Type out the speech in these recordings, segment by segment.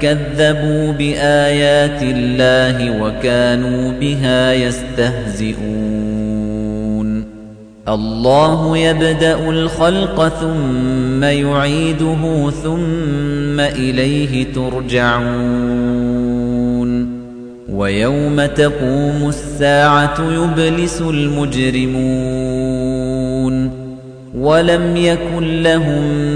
كذبوا بآيات الله وكانوا بها يستهزئون. الله يبدأ الخلق ثم يعيده ثم إليه ترجعون. ويوم تقوم الساعة يبلس المجرمون. ولم يكن لهم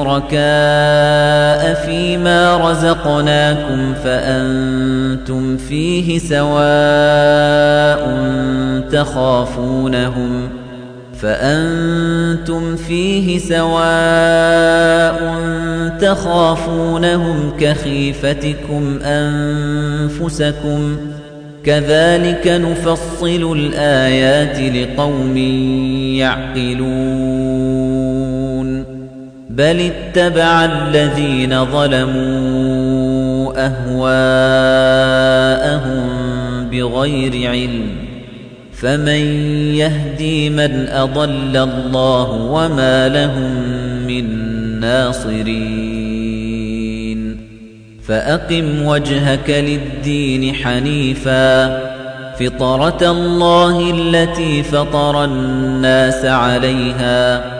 شركاء فيما رزقناكم فأنتم فيه سواء تخافونهم فأنتم فيه سواء تخافونهم كخيفتكم أنفسكم كذلك نفصل الآيات لقوم يعقلون بل اتبع الذين ظلموا أهواءهم بغير علم فمن يهدي من أضل الله وما لهم من ناصرين فأقم وجهك للدين حنيفا فطرة الله التي فطر الناس عليها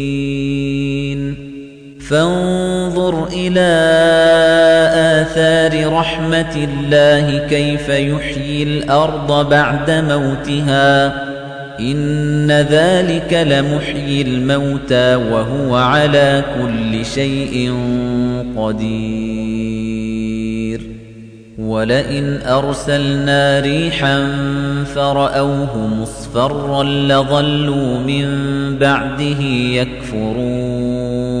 فانظر إلى آثار رحمة الله كيف يحيي الأرض بعد موتها. إن ذلك لمحيي الموتى وهو على كل شيء قدير. ولئن أرسلنا ريحا فرأوه مصفرا لظلوا من بعده يكفرون.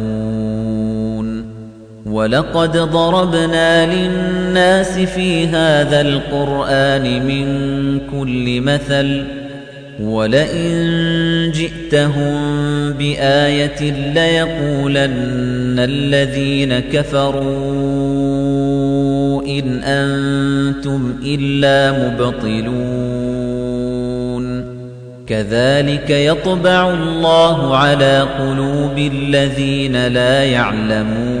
ولقد ضربنا للناس في هذا القرآن من كل مثل ولئن جئتهم بآية ليقولن الذين كفروا إن أنتم إلا مبطلون كذلك يطبع الله على قلوب الذين لا يعلمون